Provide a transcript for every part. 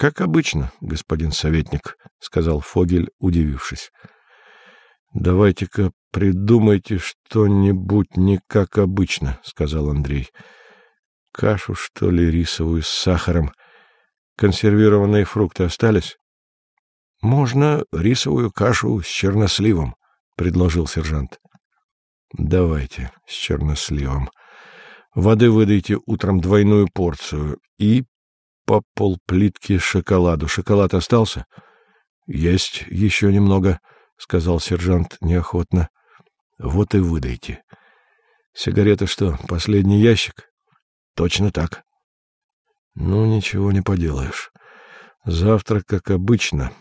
как обычно, господин советник, — сказал Фогель, удивившись. — Давайте-ка придумайте что-нибудь не как обычно, — сказал Андрей. — Кашу, что ли, рисовую с сахаром. Консервированные фрукты остались? — Можно рисовую кашу с черносливом, — предложил сержант. — Давайте с черносливом. Воды выдайте утром двойную порцию и по полплитки шоколаду. Шоколад остался? — Есть еще немного, — сказал сержант неохотно. — Вот и выдайте. — Сигареты что, последний ящик? — Точно так. — Ну, ничего не поделаешь. Завтра, как обычно,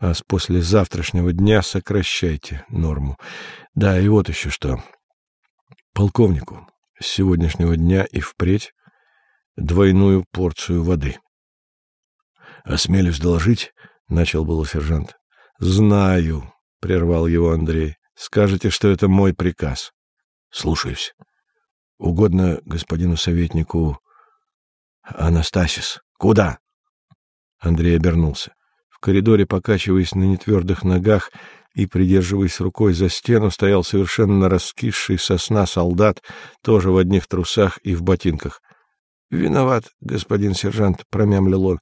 а с послезавтрашнего дня сокращайте норму. Да, и вот еще что. Полковнику с сегодняшнего дня и впредь двойную порцию воды. — Осмелюсь доложить, — начал был сержант. — Знаю, — прервал его Андрей. — Скажете, что это мой приказ. — Слушаюсь. — Угодно господину советнику Анастасис. — Куда? Андрей обернулся. В коридоре, покачиваясь на нетвердых ногах и придерживаясь рукой за стену, стоял совершенно раскисший сосна солдат, тоже в одних трусах и в ботинках. — Виноват, господин сержант, — промямлил он.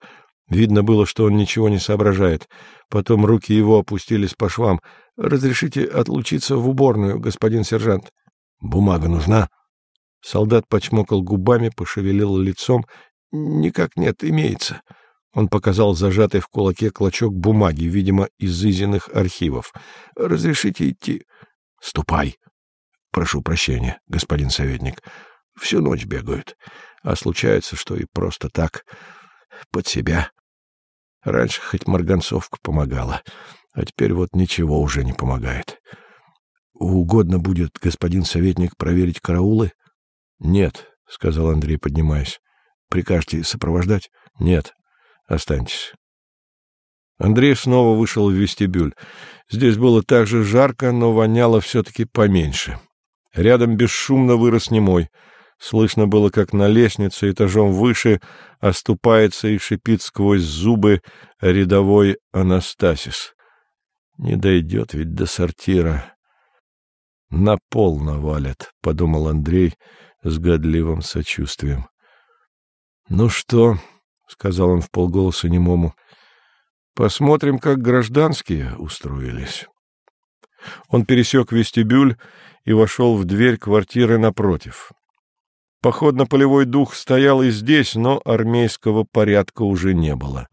Видно было, что он ничего не соображает. Потом руки его опустились по швам. — Разрешите отлучиться в уборную, господин сержант. — Бумага нужна? Солдат почмокал губами, пошевелил лицом. — Никак нет, имеется. Он показал зажатый в кулаке клочок бумаги, видимо, из Изиных архивов. — Разрешите идти? — Ступай. — Прошу прощения, господин советник. Всю ночь бегают а случается, что и просто так, под себя. Раньше хоть марганцовка помогала, а теперь вот ничего уже не помогает. Угодно будет, господин советник, проверить караулы? — Нет, — сказал Андрей, поднимаясь. — Прикажете сопровождать? — Нет. Останьтесь. Андрей снова вышел в вестибюль. Здесь было так же жарко, но воняло все-таки поменьше. Рядом бесшумно вырос немой — Слышно было, как на лестнице этажом выше оступается и шипит сквозь зубы рядовой Анастасис. Не дойдет ведь до сортира. На пол навалят, — подумал Андрей с годливым сочувствием. — Ну что, — сказал он вполголоса немому, — посмотрим, как гражданские устроились. Он пересек вестибюль и вошел в дверь квартиры напротив. Походно-полевой дух стоял и здесь, но армейского порядка уже не было.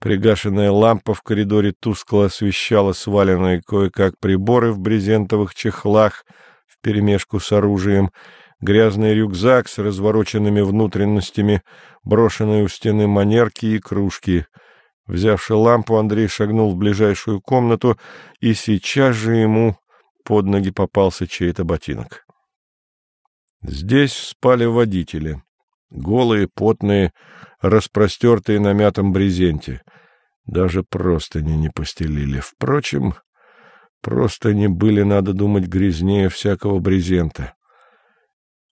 Пригашенная лампа в коридоре тускло освещала сваленные кое-как приборы в брезентовых чехлах вперемешку с оружием, грязный рюкзак с развороченными внутренностями, брошенные у стены манерки и кружки. Взявши лампу, Андрей шагнул в ближайшую комнату, и сейчас же ему под ноги попался чей-то ботинок. Здесь спали водители, голые, потные, распростертые на мятом брезенте. Даже простыни не постелили. Впрочем, простыни были, надо думать, грязнее всякого брезента.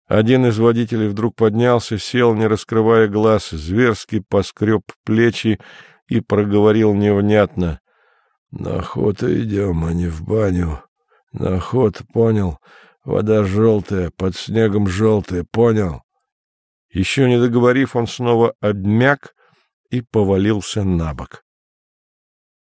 Один из водителей вдруг поднялся, сел, не раскрывая глаз, зверски поскреб плечи и проговорил невнятно. — На охоту идем, а не в баню. На охоту, понял? Вода желтая, под снегом желтая, понял? Еще не договорив, он снова обмяк и повалился на бок.